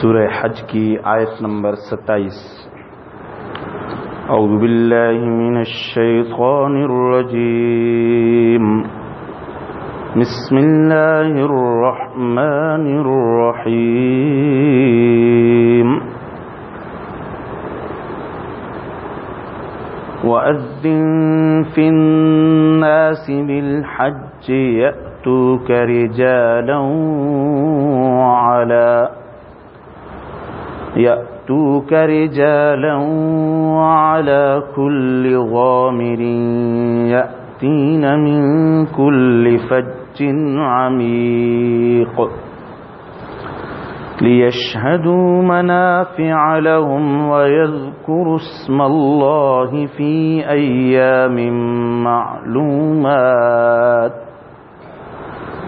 سورہ حج کی آیت نمبر ستائیس أعوذ باللہ من الشیطان الرجیم بسم اللہ الرحمن الرحیم وأذن في الناس بالحج يأتوك رجالا وعلى يأتوك رجالا وعلى كل غامر يأتين من كل فج عميق ليشهدوا منافع لهم ويذكروا اسم الله في أيام معلومات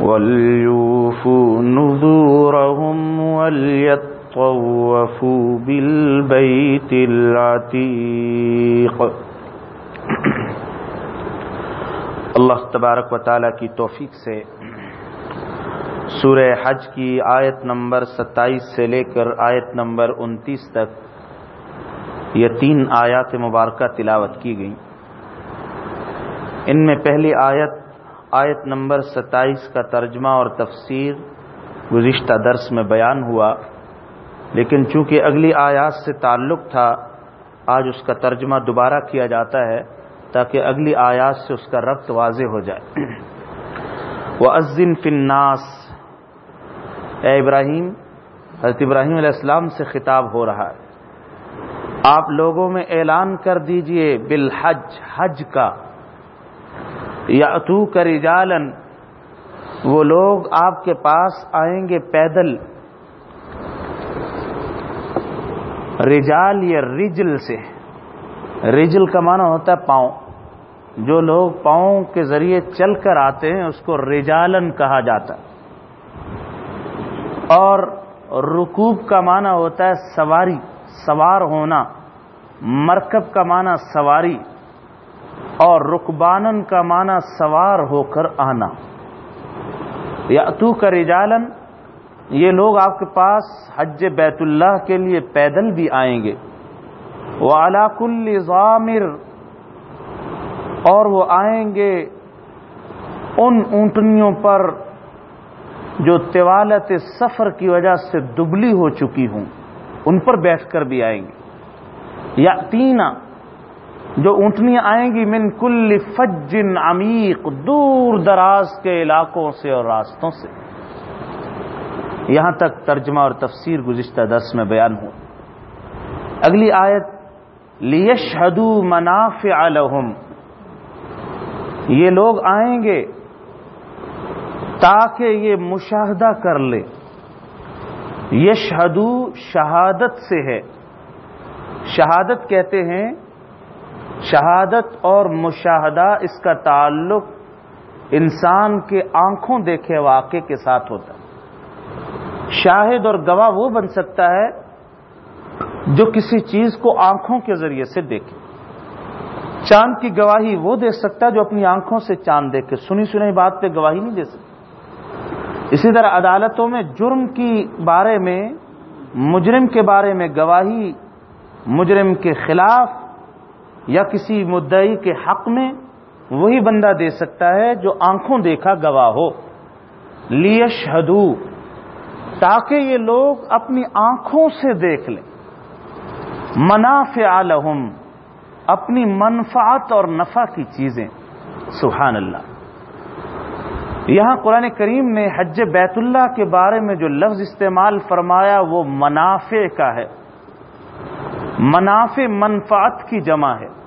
وليوفوا نذورهم وليطوفوا بالبيت العتيق اللہ تبارک و تعالی کی توفیق سے سورہ حج کی آیت نمبر ستائیس سے لے کر آیت نمبر انتیس تک یہ تین آیات مبارکہ تلاوت کی گئی ان میں پہلی آیت آیت نمبر ستائیس کا ترجمہ اور تفسیر گزشتہ درس میں بیان ہوا، لیکن چونکہ اگلی آیات سے تعلق تھا، آج اس کا ترجمہ دوبارہ کیا جاتا ہے تاکہ اگلی آیات سے اس کا ربط واضح ہو جائے۔ وہ عزن فناس اے ابراہیم، حضرت ابراہیم علیہ السلام سے خطاب ہو رہا ہے۔ آپ لوگوں میں اعلان کر دیجیے بالحج، حج کا۔ یا اتو کر رجالن، وہ لوگ آپ کے پاس آئیں گے پیدل۔ رجال یا رجل سے۔ رجل کا معنی ہوتا ہے پاؤں۔ جو لوگ پاؤں کے ذریعے چل کر آتے ہیں، اس کو رجالن کہا جاتا۔ اور رکوب کا معنی ہوتا ہے سواری، سوار ہونا۔ مرکب کا معنی سواری۔ اور رکبانن کا معنی سوار ہو کر آنا۔ یا تو کا رجالن یہ لوگ آپ کے پاس حج بیت اللہ کے لیے پیدل بھی آئیں گے۔ وہ علاق ضامر، اور وہ آئیں گے ان اونٹنیوں پر جو طوالت سفر کی وجہ سے دبلی ہو چکی ہوں۔ ان پر بیٹھ کر بھی آئیں گے۔ یا تینا جو اونٹنیاں آئیں گی من کل فجن عمیق، دور دراز کے علاقوں سے اور راستوں سے۔ یہاں تک ترجمہ اور تفسیر گزشتہ دس میں بیان ہو۔ اگلی آیت، لیشہدو منافع لہم۔ یہ لوگ آئیں گے تاکہ یہ مشاہدہ کر لے۔ یشہدو شہادت سے ہے۔ شہادت کہتے ہیں شہادت اور مشاہدہ اس کا تعلق انسان کے آنکھوں دیکھے واقع کے ساتھ ہوتا ہے۔ شاہد اور گواہ وہ بن سکتا ہے جو کسی چیز کو آنکھوں کے ذریعے سے دیکھے۔ چاند کی گواہی وہ دے سکتا ہے جو اپنی آنکھوں سے چاند دیکھے۔ سنی سنی بات پہ گواہی نہیں دے سکتا۔ اسی طرح عدالتوں میں جرم کی بارے میں، مجرم کے بارے میں گواہی مجرم کے خلاف یا کسی مدعی کے حق میں وہی بندہ دے سکتا ہے جو آنکھوں دیکھا گواہ ہو۔ لیش ہدو تاکہ یہ لوگ اپنی آنکھوں سے دیکھ لیں۔ منافع لہم، اپنی منفعت اور نفع کی چیزیں۔ سبحان اللہ۔ یہاں قرآن کریم نے حج بیت اللہ کے بارے میں جو لفظ استعمال فرمایا، وہ منافع کا ہے۔ منافع منفعت کی جمع ہے۔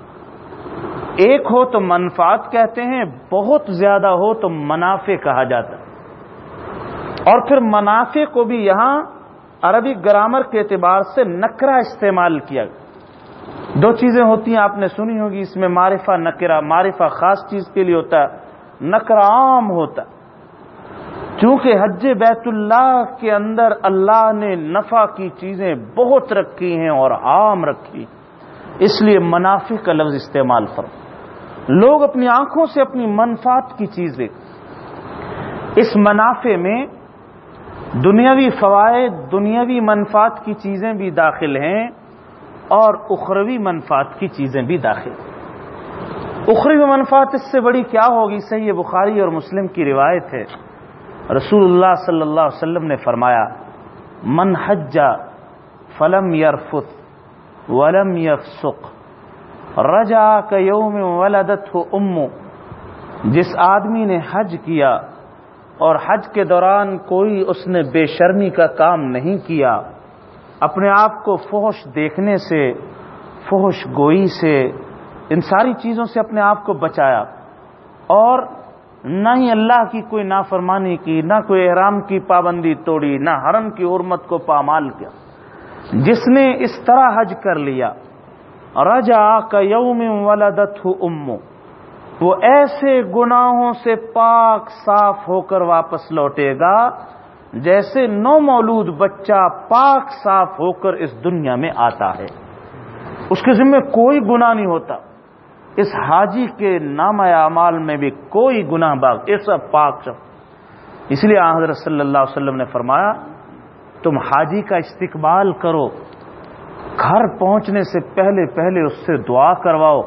ایک ہو تو منفعت کہتے ہیں، بہت زیادہ ہو تو منافع کہا جاتا ہے۔ اور پھر منافع کو بھی یہاں عربی گرامر کے اعتبار سے نکرا استعمال کیا۔ دو چیزیں ہوتی ہیں، آپ نے سنی ہوگی، اس میں معرفہ نکرا معرفہ خاص چیز کے لیے ہوتا ہے نکرا عام ہوتا چونکہ حج بیت اللہ کے اندر اللہ نے نفع کی چیزیں بہت رکھی ہیں اور عام رکھی اس لیے منافع کا لفظ استعمال فرم لوگ اپنی آنکھوں سے اپنی منفات کی چیزیں اس منافع میں دنیاوی فوائد، دنیاوی منفات کی چیزیں بھی داخل ہیں اور اخروی منفات کی چیزیں بھی داخل اخروی منفات اس سے بڑی کیا ہوگی؟ صحیح بخاری اور مسلم کی روایت ہے۔ رسول اللہ صلی اللہ علیہ وسلم نے فرمایا، من حجا فلم یرفت ولم یفسق رجا یوم ولدت ہو امو جس آدمی نے حج کیا اور حج کے دوران کوئی اس نے بے شرمی کا کام نہیں کیا، اپنے آپ کو فوش دیکھنے سے فوش گوئی سے، ان ساری چیزوں سے اپنے آپ کو بچایا۔ اور نہ ہی اللہ کی کوئی نافرمانی کی، نہ کوئی احرام کی پابندی توڑی، نہ حرم کی حرمت کو پامال کیا۔ جس نے اس طرح حج کر لیا رجا کا یوم ولدت امو وہ ایسے گناہوں سے پاک صاف ہو کر واپس لوٹے گا جیسے نو مولود بچہ پاک صاف ہو کر اس دنیا میں آتا ہے۔ اس کے ذمہ کوئی گناہ نہیں ہوتا۔ اس حاجی کے نام اعمال میں بھی کوئی گناہ باغ اس پاک سب۔ اس لیے حضرت صلی اللہ علیہ وسلم نے فرمایا تم حاجی کا استقبال کرو۔ گھر پہنچنے سے پہلے پہلے اس سے دعا کرواؤ۔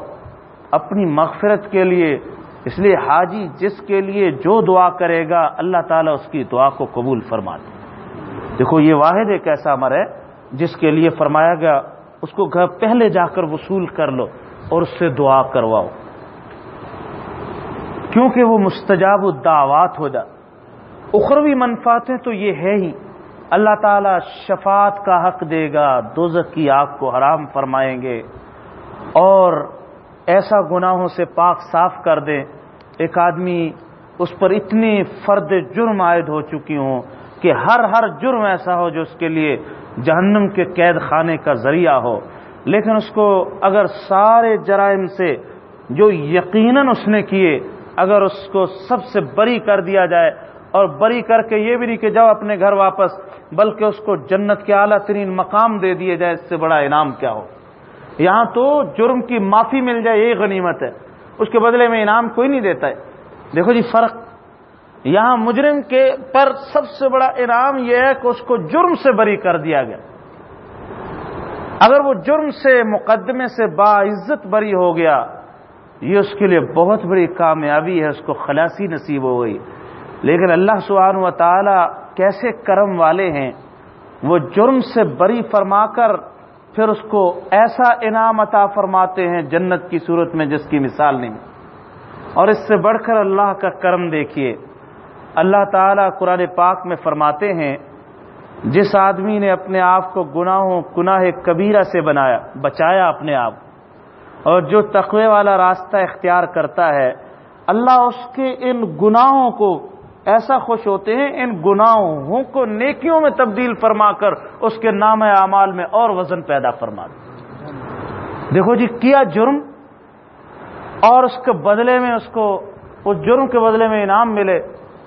اپنی مغفرت کے لیے، اس لیے حاجی جس کے لیے جو دعا کرے گا، اللہ تعالیٰ اس کی دعا کو قبول فرما دے دیکھو، یہ واحد ایک ایسا امر ہے جس کے لیے فرمایا گیا، اس کو گھر پہلے جا کر وصول کر لو اور اس سے دعا کرواؤ۔ کیونکہ وہ مستجاب الدعوات ہو جائے اخروی منفاتیں تو یہ ہے ہی۔ اللہ تعالی شفاعت کا حق دے گا دوزک کی آگ کو حرام فرمائیں گے۔ اور ایسا گناہوں سے پاک صاف کر دیں۔ ایک آدمی اس پر اتنی فرد جرم عائد ہو چکی ہوں کہ ہر ہر جرم ایسا ہو جو اس کے لیے جہنم کے قید خانے کا ذریعہ ہو۔ لیکن اس کو اگر سارے جرائم سے جو یقیناً اس نے کیے، اگر اس کو سب سے بری کر دیا جائے اور بری کر کے یہ بھی نہیں کہ جاؤ اپنے گھر واپس، بلکہ اس کو جنت کے اعلیٰ ترین مقام دے دیے جائے، اس سے بڑا انعام کیا ہو؟ یہاں تو جرم کی معافی مل جائے یہ غنیمت ہے۔ اس کے بدلے میں انعام کوئی نہیں دیتا ہے۔ دیکھو جی فرق۔ یہاں مجرم کے پر سب سے بڑا انعام یہ ہے کہ اس کو جرم سے بری کر دیا گیا۔ اگر وہ جرم سے، مقدمے سے باعزت بری ہو گیا، یہ اس کے لیے بہت بڑی کامیابی ہے، اس کو خلاصی نصیب ہو گئی۔ لیکن اللہ سبحانہ و تعالی کیسے کرم والے ہیں، وہ جرم سے بری فرما کر پھر اس کو ایسا انعام عطا فرماتے ہیں جنت کی صورت میں جس کی مثال نہیں۔ اور اس سے بڑھ کر اللہ کا کرم دیکھیے، اللہ تعالی قرآن پاک میں فرماتے ہیں، جس آدمی نے اپنے آپ کو گناہوں، گناہ کبیرہ سے بنایا، بچایا اپنے آپ، اور جو تقوی والا راستہ اختیار کرتا ہے، اللہ اس کے ان گناہوں کو ایسا خوش ہوتے ہیں ان گناہوں کو نیکیوں میں تبدیل فرما کر اس کے نام اعمال میں اور وزن پیدا فرما دے۔ دیکھو جی کیا جرم اور اس کے بدلے میں اس کو، اس جرم کے بدلے میں انعام ملے،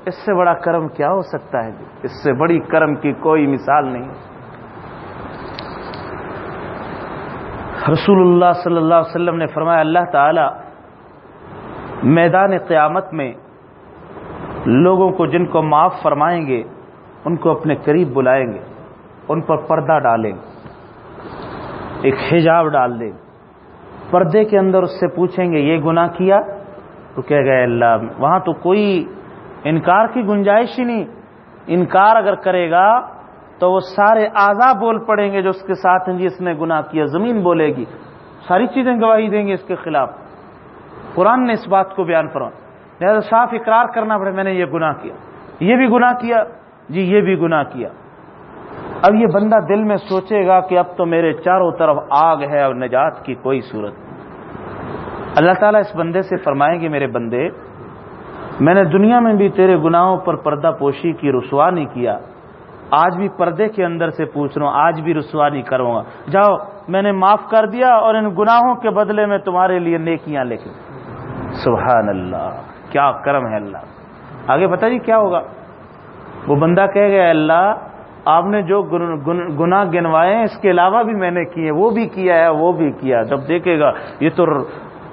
اس سے بڑا کرم کیا ہو سکتا ہے جی؟ اس سے بڑی کرم کی کوئی مثال نہیں۔ رسول اللہ صلی اللہ علیہ وسلم نے فرمایا، اللہ تعالی میدان قیامت میں لوگوں کو جن کو معاف فرمائیں گے، ان کو اپنے قریب بلائیں گے، ان پر پردہ ڈالیں گے، ایک حجاب ڈال دیں پردے کے اندر اس سے پوچھیں گے، یہ گناہ کیا؟ تو کہہ گئے، اللہ، وہاں تو کوئی انکار کی گنجائش ہی نہیں۔ انکار اگر کرے گا تو وہ سارے آزا بول پڑیں گے جو اس کے ساتھ ہیں جی اس نے گناہ کیا، زمین بولے گی۔ ساری چیزیں گواہی دیں گے اس کے خلاف۔ قرآن نے اس بات کو بیان فرما لہٰذا صاف اقرار کرنا پڑے، میں نے یہ گناہ کیا۔ یہ بھی گناہ کیا جی یہ بھی گناہ کیا۔ اب یہ بندہ دل میں سوچے گا کہ اب تو میرے چاروں طرف آگ ہے اور نجات کی کوئی صورت نہیں۔ اللہ تعالیٰ اس بندے سے فرمائیں گے میرے بندے، میں نے دنیا میں بھی تیرے گناہوں پر پردہ پوشی کی رسوا نہیں کیا۔ آج بھی پردے کے اندر سے پوچھ رہا ہوں، آج بھی رسوا نہیں کروں گا۔ جاؤ، میں نے معاف کر دیا اور ان گناہوں کے بدلے میں تمہارے لیے نیکیاں لے کے سبحان اللہ۔ کیا کرم ہے اللہ؟ آگے بتا جی کیا ہوگا؟ وہ بندہ کہہ گیا اللہ، آپ نے جو گناہ گنوائے ہیں، اس کے علاوہ بھی میں نے کیے، وہ بھی کیا ہے، وہ بھی کیا جب دیکھے گا، یہ تو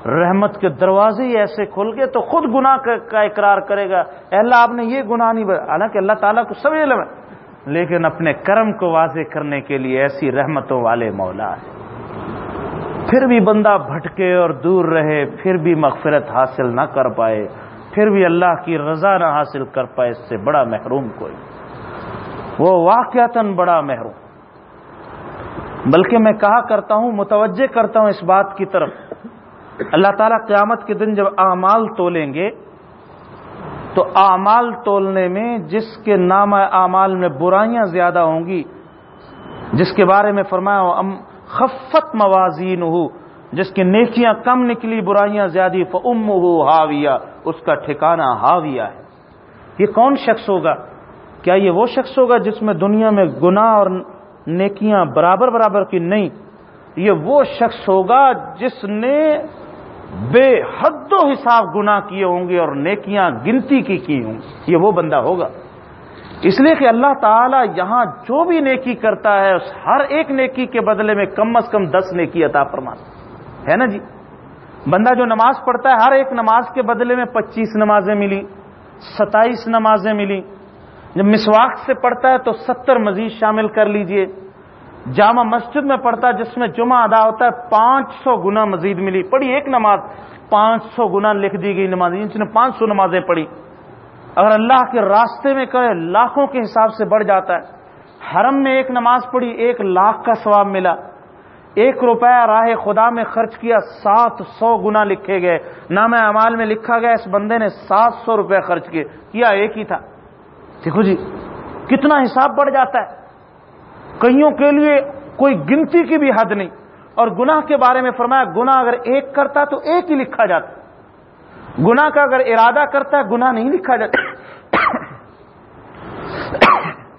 رحمت کے دروازے ہی ایسے کھل گئے، تو خود گناہ کا اقرار کرے گا۔ اللہ، آپ نے یہ گناہ نہیں حالانکہ اللہ تعالیٰ کو سب علم ہے، لیکن اپنے کرم کو واضح کرنے کے لیے ایسی رحمتوں والے مولا ہے پھر بھی بندہ بھٹکے اور دور رہے، پھر بھی مغفرت حاصل نہ کر پائے۔ پھر بھی اللہ کی رضا نہ حاصل کر پائے اس سے بڑا محروم کوئی۔ وہ واقعتاً بڑا محروم۔ بلکہ میں کہا کرتا ہوں، متوجہ کرتا ہوں اس بات کی طرف۔ اللہ تعالیٰ قیامت کے دن جب اعمال تولیں گے، تو اعمال تولنے میں جس کے نام اعمال میں برائیاں زیادہ ہوں گی، جس کے بارے میں فرمایا خفت موازین ہو جس کی نیکیاں کم نکلی، برائیاں زیادہ فم ہو ہاویہ اس کا ٹھکانہ ہاویہ ہے۔ یہ کون شخص ہوگا؟ کیا یہ وہ شخص ہوگا جس میں دنیا میں گناہ اور نیکیاں برابر برابر کی نہیں؟ یہ وہ شخص ہوگا جس نے بے حد و حساب گنا کیے ہوں گے اور نیکیاں گنتی کی کی ہوں۔ یہ وہ بندہ ہوگا۔ اس لیے کہ اللہ تعالی یہاں جو بھی نیکی کرتا ہے، اس ہر ایک نیکی کے بدلے میں کم از کم دس نیکی عطا فرمان ہے نا جی؟ بندہ جو نماز پڑھتا ہے، ہر ایک نماز کے بدلے میں پچیس نمازیں ملی، ستائیس نمازیں ملی۔ جب مسواک سے پڑھتا ہے تو ستر مزید شامل کر لیجیے۔ جامع مسجد میں پڑھتا ہے، جس میں جمعہ ادا ہوتا ہے، پانچ سو گنا مزید ملی۔ پڑھی ایک نماز، پانچ سو گنا لکھ دی گئی نماز۔ یعنی جس نے پانچ سو نمازیں پڑھی۔ اگر اللہ کے راستے میں کرے، لاکھوں کے حساب سے بڑھ جاتا ہے۔ حرم میں ایک نماز پڑھی، ایک لاکھ کا ثواب ملا۔ ایک روپیہ راہ خدا میں خرچ کیا، سات سو گنا لکھے گئے۔ نام اعمال میں لکھا گیا، اس بندے نے سات سو روپے خرچ کیے۔ کیا ایک ہی تھا؟ دیکھو جی کتنا حساب بڑھ جاتا ہے۔ کئیوں کے لیے کوئی گنتی کی بھی حد نہیں۔ اور گناہ کے بارے میں فرمایا، گناہ اگر ایک کرتا تو ایک ہی لکھا جاتا۔ گناہ کا اگر ارادہ کرتا ہے گناہ نہیں لکھا جاتا۔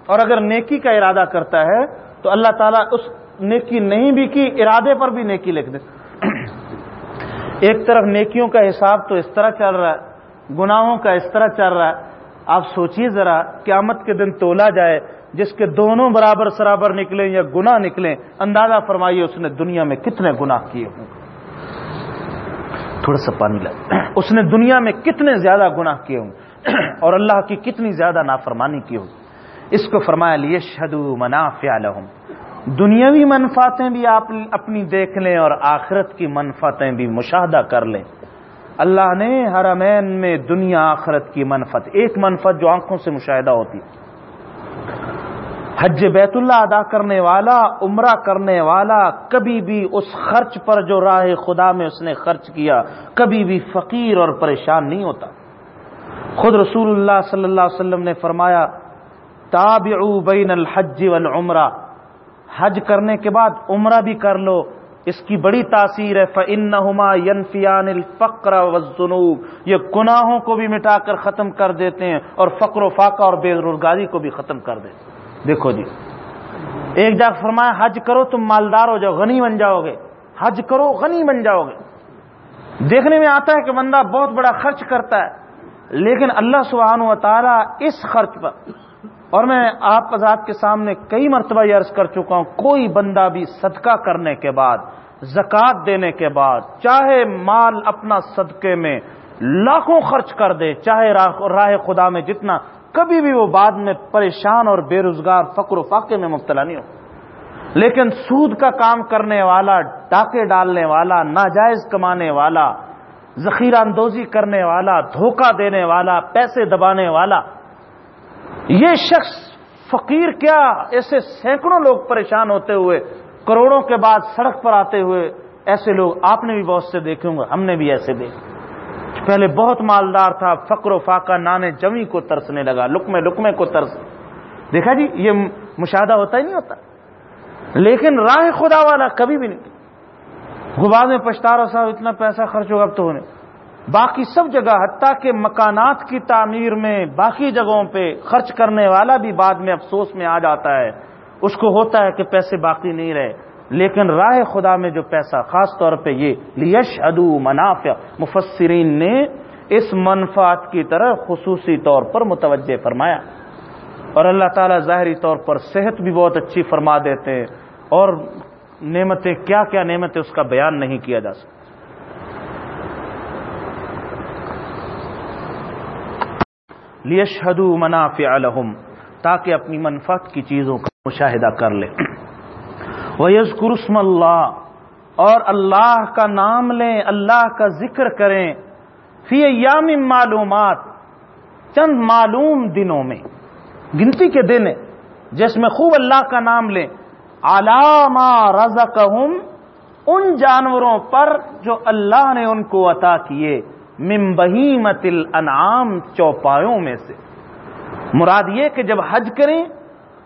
اور اگر نیکی کا ارادہ کرتا ہے، تو اللہ تعالیٰ اس نیکی نہیں بھی کی، ارادے پر بھی نیکی لکھ دے۔ ایک طرف نیکیوں کا حساب تو اس طرح چل رہا ہے، گناہوں کا اس طرح چل رہا ہے۔ آپ سوچیے ذرا، قیامت کے دن تولا جائے، جس کے دونوں برابر سرابر نکلیں یا گنا نکلیں، اندازہ فرمائیے اس نے دنیا میں کتنے گنا کیے ہوں۔ تھوڑا سا پانی لگ اس نے دنیا میں کتنے زیادہ گناہ کیے ہوں۔ اور اللہ کی کتنی زیادہ نافرمانی کی ہوں اس کو فرمایا لیے شدو منافع لہم دنیاوی منفاتیں بھی آپ اپنی دیکھ لیں اور آخرت کی منفاتیں بھی مشاہدہ کر لیں۔ اللہ نے حرمین میں دنیا آخرت کی منفت ایک منفت جو آنکھوں سے مشاہدہ ہوتی حج بیت اللہ ادا کرنے والا، عمرہ کرنے والا، کبھی بھی اس خرچ پر جو راہ خدا میں اس نے خرچ کیا، کبھی بھی فقیر اور پریشان نہیں ہوتا۔ خود رسول اللہ صلی اللہ علیہ وسلم نے فرمایا تابعو بین الحج والعمرہ۔ حج کرنے کے بعد عمرہ بھی کر لو، اس کی بڑی تاثیر ہے فنما ینفیان الفقر وزنوب یہ گناہوں کو بھی مٹا کر ختم کر دیتے ہیں اور فقر و فاقہ اور بے روزگاری کو بھی ختم کر دیتے ہیں۔ دیکھو جی ایک جا فرمایا، حج کرو تم مالدار ہو جاؤ، غنی بن جاؤ گے حج کرو، غنی بن جاؤ گے دیکھنے میں آتا ہے کہ بندہ بہت بڑا خرچ کرتا ہے، لیکن اللہ سبحانہ و تعالیٰ اس خرچ پر اور میں آپ آزاد کے سامنے کئی مرتبہ یہ عرض کر چکا ہوں، کوئی بندہ بھی صدقہ کرنے کے بعد، زکوٰۃ دینے کے بعد، چاہے مال اپنا صدقے میں لاکھوں خرچ کر دے، چاہے راہ خدا میں جتنا، کبھی بھی وہ بعد میں پریشان اور بے روزگار، فقر و فاقے میں مبتلا نہیں ہو۔ لیکن سود کا کام کرنے والا، ڈاکے ڈالنے والا، ناجائز کمانے والا، ذخیرہ اندوزی کرنے والا، دھوکہ دینے والا، پیسے دبانے والا یہ شخص فقیر کیا ایسے سینکڑوں لوگ پریشان ہوتے ہوئے، کروڑوں کے بعد سڑک پر آتے ہوئے، ایسے لوگ آپ نے بھی بہت سے دیکھے ہوں گے، ہم نے بھی ایسے دیکھے۔ پہلے بہت مالدار تھا، فقر و فاقہ نانے جمی کو ترسنے لگا لکمے لکمے کو ترس۔ دیکھا جی یہ مشاہدہ ہوتا ہی نہیں ہوتا۔ لیکن راہ خدا والا کبھی بھی نہیں۔ غبار میں پچھتا رہا صاحب اتنا پیسہ خرچ ہوگا، اب تو ہونے۔ باقی سب جگہ حتیٰ کہ مکانات کی تعمیر میں باقی جگہوں پہ خرچ کرنے والا بھی بعد میں افسوس میں آ جاتا ہے۔ اس کو ہوتا ہے کہ پیسے باقی نہیں رہے۔ لیکن راہ خدا میں جو پیسہ، خاص طور پہ یہ لیش ادو منافع، مفسرین نے اس منفات کی طرح خصوصی طور پر متوجہ فرمایا۔ اور اللہ تعالیٰ ظاہری طور پر صحت بھی بہت اچھی فرما دیتے ہیں اور نعمتیں، کیا کیا نعمتیں اس کا بیان نہیں کیا جا سکتا۔ لیشہدو منافع لہم، تاکہ اپنی منفعت کی چیزوں کا مشاہدہ کر لیں وَيَذْكُرُ اسْمَ اللہ، اور اللہ کا نام لیں، اللہ کا ذکر کریں۔ فی ایام معلومات، چند معلوم دنوں میں۔ گنتی کے دن، جس میں خوب اللہ کا نام لیں۔ علامہ رزقہم ان جانوروں پر جو اللہ نے ان کو عطا کیے۔ من بہیمت الانعام چوپایوں میں سے۔ مراد یہ کہ جب حج کریں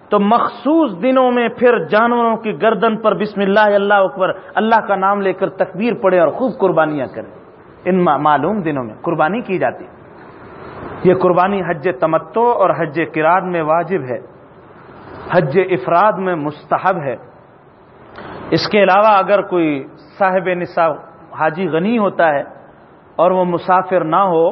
تو مخصوص دنوں میں پھر جانوروں کی گردن پر بسم اللہ اللہ اکبر اللہ کا نام لے کر تکبیر پڑے اور خوب قربانیاں کریں۔ ان معلوم دنوں میں قربانی کی جاتی۔ یہ قربانی حج تمتو اور حج کراد میں واجب ہے۔ حج افراد میں مستحب ہے۔ اس کے علاوہ اگر کوئی صاحب نصاب حاجی غنی ہوتا ہے اور وہ مسافر نہ ہو،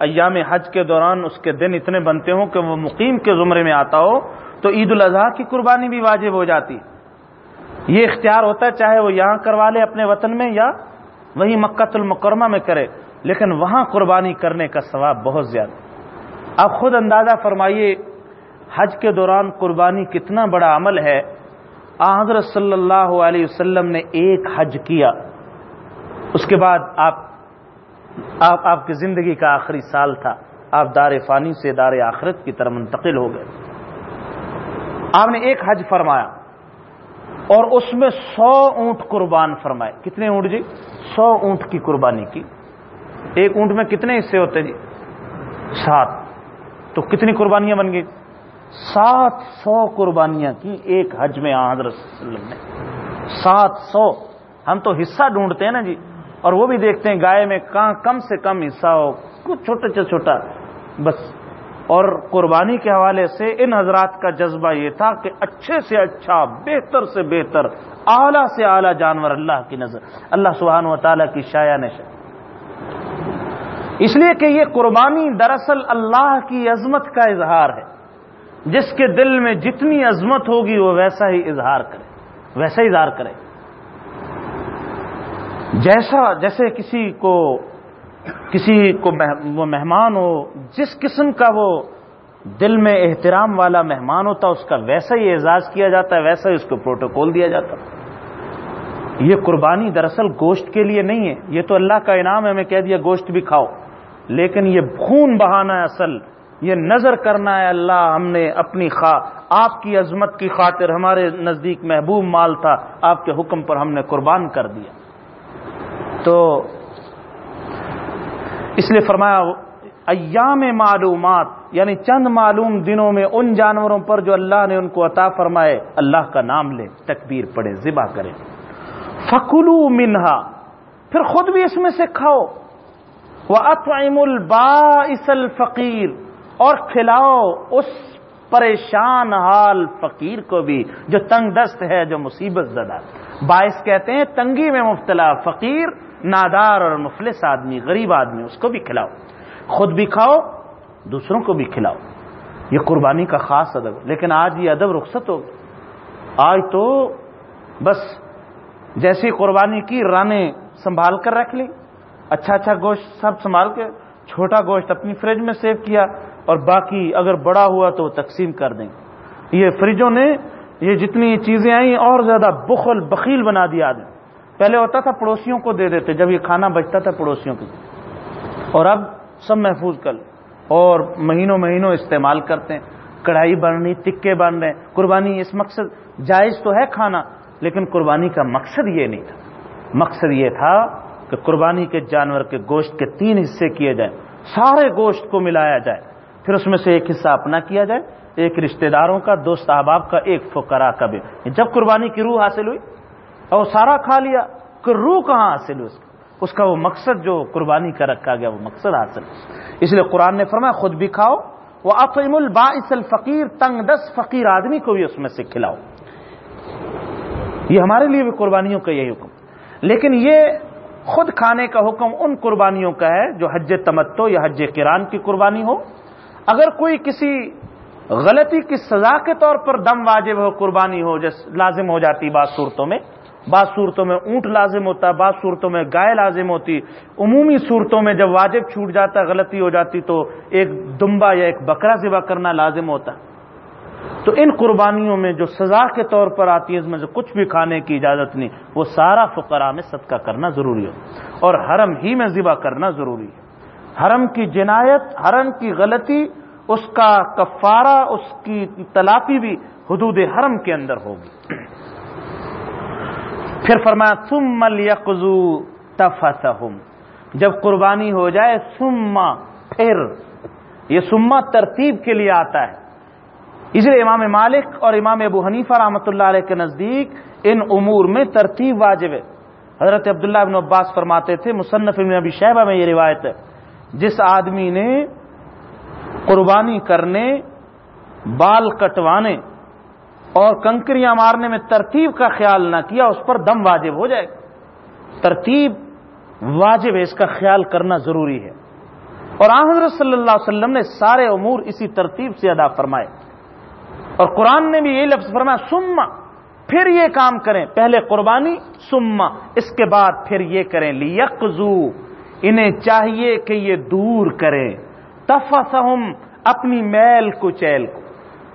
ایام حج کے دوران اس کے دن اتنے بنتے ہوں کہ وہ مقیم کے زمرے میں آتا ہو، تو عید الاضحیٰ کی قربانی بھی واجب ہو جاتی۔ یہ اختیار ہوتا ہے چاہے وہ یہاں کروا لے اپنے وطن میں یا وہی مکت المکرمہ میں کرے، لیکن وہاں قربانی کرنے کا ثواب بہت زیادہ۔ اب خود اندازہ فرمائیے، حج کے دوران قربانی کتنا بڑا عمل ہے۔ حضرت صلی اللہ علیہ وسلم نے ایک حج کیا۔ اس کے بعد آپ آپ آپ کی زندگی کا آخری سال تھا۔ آپ دار فانی سے دار آخرت کی طرح منتقل ہو گئے۔ آپ نے ایک حج فرمایا اور اس میں سو اونٹ قربان فرمائے۔ کتنے اونٹ جی؟ سو اونٹ کی قربانی کی۔ ایک اونٹ میں کتنے حصے ہوتے جی؟ سات۔ تو کتنی قربانیاں بن گئی سات سو قربانیاں کی ایک حج میں حضرت وسلم نے۔ سات سو۔ ہم تو حصہ ڈھونڈتے ہیں نا جی۔ اور وہ بھی دیکھتے ہیں گائے میں کہاں کم سے کم حصہ ہو، کچھ چھوٹا سے چھوٹا، بس۔ اور قربانی کے حوالے سے ان حضرات کا جذبہ یہ تھا کہ اچھے سے اچھا بہتر سے بہتر، اعلیٰ سے اعلیٰ جانور اللہ کی نظر، اللہ سبحانہ و تعالیٰ کی شاع نشا اس لیے کہ یہ قربانی دراصل اللہ کی عظمت کا اظہار ہے۔ جس کے دل میں جتنی عظمت ہوگی وہ ویسا ہی اظہار کرے، ویسا ہی اظہار کرے۔ جیسا جیسے کسی کو کسی کو وہ مہمان ہو، جس قسم کا وہ دل میں احترام والا مہمان ہوتا، اس کا ویسا ہی اعزاز کیا جاتا ہے ویسا ہی اس کو پروٹوکول دیا جاتا۔ یہ قربانی دراصل گوشت کے لیے نہیں ہے۔ یہ تو اللہ کا انعام ہے میں کہہ دیا گوشت بھی کھاؤ۔ لیکن یہ خون بہانا ہے اصل۔ یہ نظر کرنا ہے اللہ، ہم نے اپنی خواہ آپ کی عظمت کی خاطر ہمارے نزدیک محبوب مال تھا، آپ کے حکم پر ہم نے قربان کر دیا۔ تو اس لیے فرمایا ایام معلومات یعنی چند معلوم دنوں میں ان جانوروں پر جو اللہ نے ان کو عطا فرمائے، اللہ کا نام لے تکبیر پڑے ذبح کرے فکلو منہا، پھر خود بھی اس میں سے کھاؤ۔ وہ اطعم الباس الفقیر اور کھلاؤ اس پریشان حال فقیر کو بھی جو تنگ دست ہے، جو مصیبت زدہ۔ باعث کہتے ہیں، تنگی میں مبتلا، فقیر نادار اور مفلس آدمی، غریب آدمی، اس کو بھی کھلاؤ۔ خود بھی کھاؤ، دوسروں کو بھی کھلاؤ۔ یہ قربانی کا خاص ادب۔ لیکن آج یہ ادب رخصت ہو آج تو بس جیسی قربانی کی رانے سنبھال کر رکھ لی۔ اچھا اچھا گوشت سب سنبھال کے چھوٹا گوشت اپنی فریج میں سیو کیا اور باقی اگر بڑا ہوا تو تقسیم کر دیں۔ یہ فریجوں نے یہ جتنی چیزیں آئیں اور زیادہ بخل، بخیل بنا دیا آدمی۔ پہلے ہوتا تھا پڑوسیوں کو دے دیتے، جب یہ کھانا بچتا تھا پڑوسیوں کو اور اب سب محفوظ کر اور مہینوں مہینوں استعمال کرتے ہیں۔ کڑھائی بن رہی، تکے بن رہے۔ قربانی، اس مقصد، جائز تو ہے کھانا، لیکن قربانی کا مقصد یہ نہیں تھا۔ مقصد یہ تھا کہ قربانی کے جانور کے گوشت کے تین حصے کیے جائیں۔ سارے گوشت کو ملایا جائے۔ پھر اس میں سے ایک حصہ اپنا کیا جائے۔ ایک رشتہ داروں کا، دوست احباب کا، ایک فقرا کا بھی۔ جب قربانی کی روح حاصل ہوئی اور سارا کھا لیا کہ روح کہاں حاصل ہوئی اس کا وہ مقصد جو قربانی کا رکھا گیا، وہ مقصد حاصل اس لیے قرآن نے فرمایا، خود بھی کھاؤ وہ افیم الباعث الفقیر تنگ دس فقیر آدمی کو بھی اس میں سے کھلاؤ۔ یہ ہمارے لیے بھی قربانیوں کا یہی حکم۔ لیکن یہ خود کھانے کا حکم ان قربانیوں کا ہے جو حج تمتو یا حج کران کی قربانی ہو۔ اگر کوئی کسی غلطی کی سزا کے طور پر دم واجب ہو، قربانی ہو جیسے لازم ہو جاتی بعض صورتوں میں بعض صورتوں میں اونٹ لازم ہوتا ہے، بعض صورتوں میں گائے لازم ہوتی۔ عمومی صورتوں میں جب واجب چھوٹ جاتا، غلطی ہو جاتی، تو ایک دمبا یا ایک بکرا ذبح کرنا لازم ہوتا۔ تو ان قربانیوں میں جو سزا کے طور پر آتی ہے، اس میں سے کچھ بھی کھانے کی اجازت نہیں۔ وہ سارا فقرا میں صدقہ کرنا ضروری ہو اور حرم ہی میں ذبح کرنا ضروری ہے۔ حرم کی جنایت، حرم کی غلطی، اس کا کفارہ، اس کی تلافی بھی حدود حرم کے اندر ہوگی۔ پھر فرمایا سم مل یقزو جب قربانی ہو جائے سما پھر، یہ سما ترتیب کے لیے آتا ہے۔ اس لیے امام مالک اور امام ابو حنیفہ رحمۃ اللہ علیہ کے نزدیک ان امور میں ترتیب واجب ہے۔ حضرت عبداللہ ابن عباس فرماتے تھے، مصنف ابن ابی شہبہ میں یہ روایت ہے، جس آدمی نے قربانی کرنے، بال کٹوانے اور کنکریاں مارنے میں ترتیب کا خیال نہ کیا، اس پر دم واجب ہو جائے ترتیب واجب ہے، اس کا خیال کرنا ضروری ہے۔ اور حضرت صلی اللہ علیہ وسلم نے سارے امور اسی ترتیب سے ادا فرمائے۔ اور قرآن نے بھی یہ لفظ فرمایا سما پھر یہ کام کریں۔ پہلے قربانی سما اس کے بعد پھر یہ کریں۔ لیکزو انہیں چاہیے کہ یہ دور کریں۔ تفسہم، اپنی میل کچیل کو۔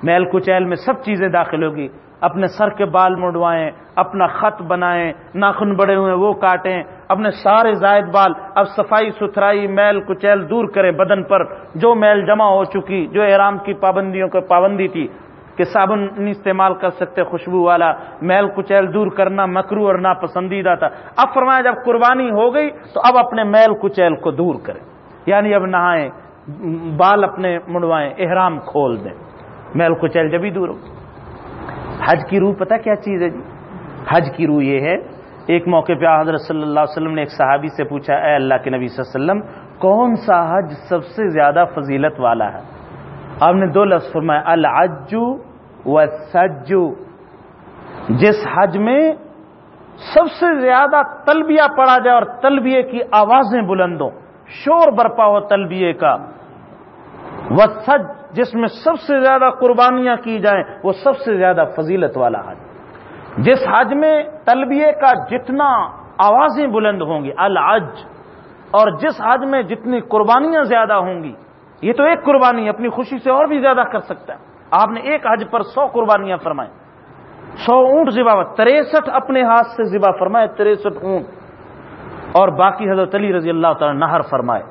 میل کچیل میں سب چیزیں داخل ہوگی۔ اپنے سر کے بال مڑوائیں، اپنا خط بنائیں، ناخن بڑے ہوئے وہ کاٹیں، اپنے سارے زائد بال اب صفائی ستھرائی میل کچیل دور کریں بدن پر۔ جو میل جمع ہو چکی، جو احرام کی پابندیوں کو پابندی تھی کہ صابن نہیں استعمال کر سکتے خوشبو والا، میل کچیل دور کرنا مکرو اور ناپسندیدہ تھا۔ اب فرمایا جب قربانی ہو گئی تو اب اپنے میل کچیل کو دور کریں۔ یعنی اب نہائیں، بال اپنے مڑوائیں، احرام کھول دیں۔ میل کچیل جبھی دور ہو حج کی روح پتہ کیا چیز ہے جی؟ حج کی روح یہ ہے، ایک موقع پہ حضرت صلی اللہ علیہ وسلم نے ایک صحابی سے پوچھا، اے اللہ کے نبی صلی اللہ علیہ وسلم، کون سا حج سب سے زیادہ فضیلت والا ہے؟ آپ نے دو لفظ فرمایا العجو و سجو جس حج میں سب سے زیادہ تلبیہ پڑا جائے اور تلبیے کی آوازیں بلندوں شور برپا ہو تلبیے کا وہ سج جس میں سب سے زیادہ قربانیاں کی جائیں، وہ سب سے زیادہ فضیلت والا حج۔ جس حج میں تلبیے کا جتنا آوازیں بلند ہوں گی الحج اور جس حج میں جتنی قربانیاں زیادہ ہوں گی، یہ تو ایک قربانی، اپنی خوشی سے اور بھی زیادہ کر سکتا ہے۔ آپ نے ایک حج پر سو قربانیاں فرمائیں۔ سو اونٹ ذبح تریسٹھ اپنے ہاتھ سے ذبح فرمائے، تریسٹھ اونٹ۔ اور باقی حضرت علی رضی اللہ تعالی نہر فرمائے۔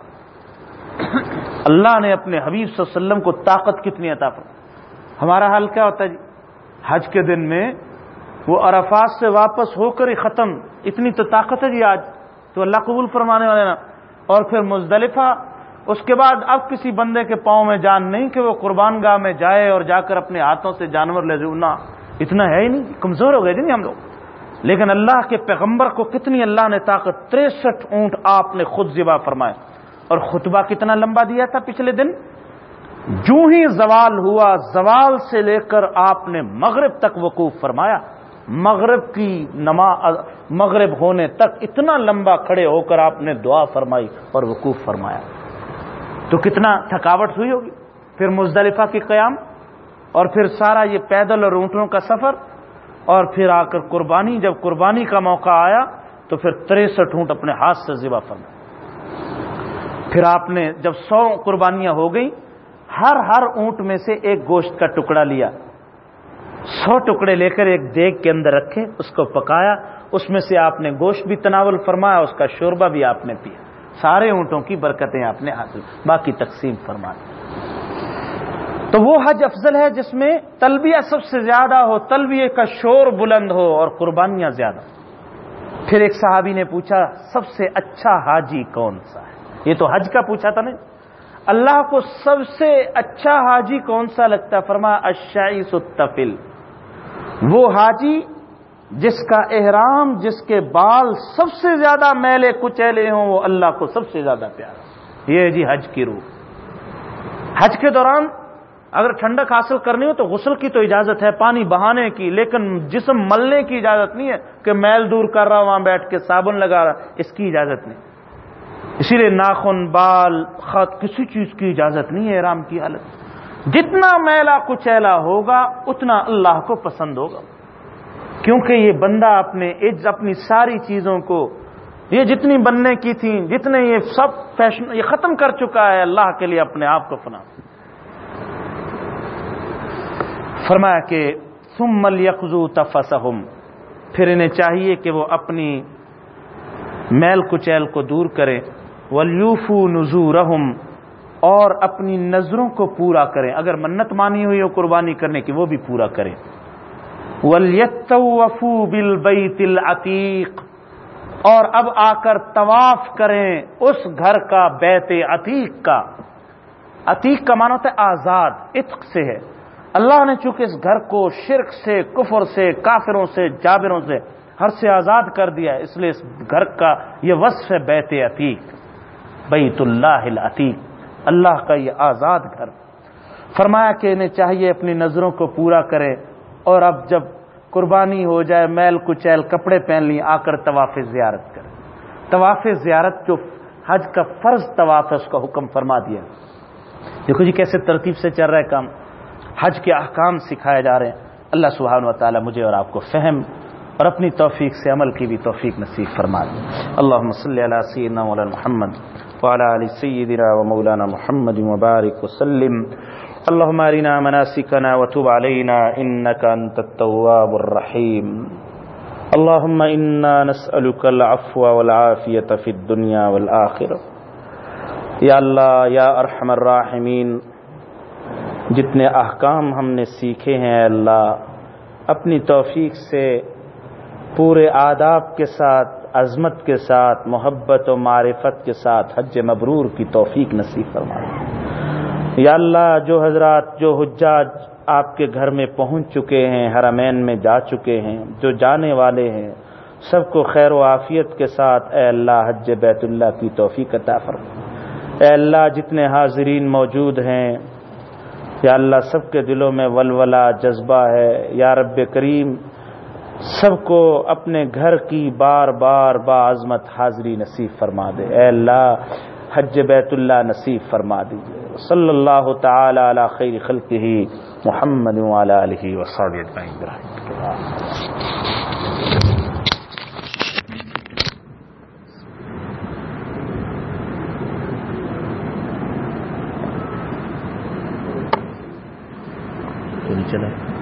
اللہ نے اپنے حبیب صلی اللہ علیہ وسلم کو طاقت کتنی عطا فرمائی؟ ہمارا حال کیا ہوتا ہے جی؟ حج کے دن میں وہ عرفات سے واپس ہو کر ہی ختم، اتنی تو طاقت ہے جی آج، تو اللہ قبول فرمانے والے نا۔ اور پھر مزدلفہ، اس کے بعد اب کسی بندے کے پاؤں میں جان نہیں کہ وہ قربان گاہ میں جائے اور جا کر اپنے ہاتھوں سے جانور لے جانا اتنا ہے ہی نہیں۔ کمزور ہو گئے جی نہیں ہم لوگ۔ لیکن اللہ کے پیغمبر کو کتنی اللہ نے طاقت، تریسٹھ اونٹ آپ نے خود ذبح فرمائے۔ اور خطبہ کتنا لمبا دیا تھا پچھلے دن؟ جو ہی زوال ہوا، زوال سے لے کر آپ نے مغرب تک وقوف فرمایا۔ مغرب کی نما مغرب ہونے تک اتنا لمبا کھڑے ہو کر آپ نے دعا فرمائی اور وقوف فرمایا۔ تو کتنا تھکاوٹ ہوئی ہوگی؟ پھر مزدلفہ کی قیام، اور پھر سارا یہ پیدل اور اونٹوں کا سفر، اور پھر آ کر قربانی، جب قربانی کا موقع آیا تو پھر تریسٹھ اونٹ اپنے ہاتھ سے ذبح فرمایا پھر آپ نے جب سو قربانیاں ہو گئی ہر ہر اونٹ میں سے ایک گوشت کا ٹکڑا لیا۔ سو ٹکڑے لے کر ایک دیگ کے اندر رکھے، اس کو پکایا، اس میں سے آپ نے گوشت بھی تناول فرمایا، اس کا شوربہ بھی آپ نے پیا۔ سارے اونٹوں کی برکتیں آپ نے حاصل۔ باقی تقسیم فرما تو وہ حج افضل ہے جس میں تلبیہ سب سے زیادہ ہو، تلبیہ کا شور بلند ہو اور قربانیاں زیادہ پھر ایک صحابی نے پوچھا، سب سے اچھا حاجی کون سا؟ ہے یہ تو حج کا پوچھا تھا نا جی۔ اللہ کو سب سے اچھا حاجی کون سا لگتا فرما اشائی ستفل وہ حاجی جس کا احرام، جس کے بال سب سے زیادہ میلے کچیلے ہوں، وہ اللہ کو سب سے زیادہ پیارا یہ جی حج کی روح۔ حج کے دوران اگر ٹھنڈک حاصل کرنی ہو تو غسل کی تو اجازت ہے، پانی بہانے کی، لیکن جسم ملنے کی اجازت نہیں ہے کہ میل دور کر رہا وہاں بیٹھ کے صابن لگا رہا۔ اس کی اجازت نہیں۔ اسی لیے ناخن، بال، خط، کسی چیز کی اجازت نہیں ہے رام کی حالت۔ جتنا میلا کچیلا ہوگا، اتنا اللہ کو پسند ہوگا۔ کیونکہ یہ بندہ اپنے اپنی ساری چیزوں کو، یہ جتنی بننے کی تھیں، جتنے یہ سب فیشن، یہ ختم کر چکا ہے، اللہ کے لیے اپنے آپ کو فنا۔ فرمایا کہ سم مل یکزو پھر انہیں چاہیے کہ وہ اپنی میل کچیل کو دور کرے ولیوفو نزو رحم اور اپنی نظروں کو پورا کریں۔ اگر منت مانی ہوئی ہو قربانی کرنے کی، وہ بھی پورا کریں۔ ولیتوفو بالبیت العتیق اور اب آ کر طواف کریں اس گھر کا، بیت عتیق کا۔ عتیق کا معنی ہوتا ہے آزاد، عتق سے ہے۔ اللہ نے چونکہ اس گھر کو شرک سے، کفر سے، کافروں سے، جابروں سے ہر سے آزاد کر دیا ہے اس لیے اس گھر کا یہ وصف ہے بیت عتیق۔ بیت اللہ العتیق۔ اللہ کا یہ آزاد گھر۔ فرمایا کہ انہیں چاہیے اپنی نظروں کو پورا کرے اور اب جب قربانی ہو جائے، میل، کچیل، کپڑے پہن لی آ کر طواف زیارت کرے طواف زیارت جو حج کا فرض طواف ہے، اس کا حکم فرما دیا۔ دیکھو جی کیسے ترتیب سے چل رہا ہے کام۔ حج کے احکام سکھائے جا رہے ہیں۔ اللہ سبحانہ و تعالی مجھے اور آپ کو فہم اور اپنی توفیق سے عمل کی بھی توفیق نصیب فرما دیں اللہ صلی علی سیدنا مولانا محمد وعلى آل سيدنا ومولانا محمد وبارك وسلم. اللهم أرنا مناسكنا وتب علينا إنك أنت التواب الرحيم. اللهم إنا نسألك العفو والعافية في الدنيا والآخرة. یا اللہ یا ارحم الراحمین جتنے احکام ہم نے سیکھے ہیں اللہ، اپنی توفیق سے پورے آداب کے ساتھ عظمت کے ساتھ، محبت و معرفت کے ساتھ حج مبرور کی توفیق نصیب فرما یا اللہ، جو حضرات، جو حجاج آپ کے گھر میں پہنچ چکے ہیں، حرمین میں جا چکے ہیں، جو جانے والے ہیں، سب کو خیر و عافیت کے ساتھ اے اللہ حج بیت اللہ کی توفیق عطا فرما اے اللہ، جتنے حاضرین موجود ہیں، یا اللہ، سب کے دلوں میں ولولہ جذبہ ہے۔ یا رب کریم سب کو اپنے گھر کی بار بار با عظمت حاضری نصیب فرما دے۔ اے اللہ، حج بیت اللہ نصیب فرما دیجیے صلی اللہ تعالی علی خیر خلق ہی محمد چلے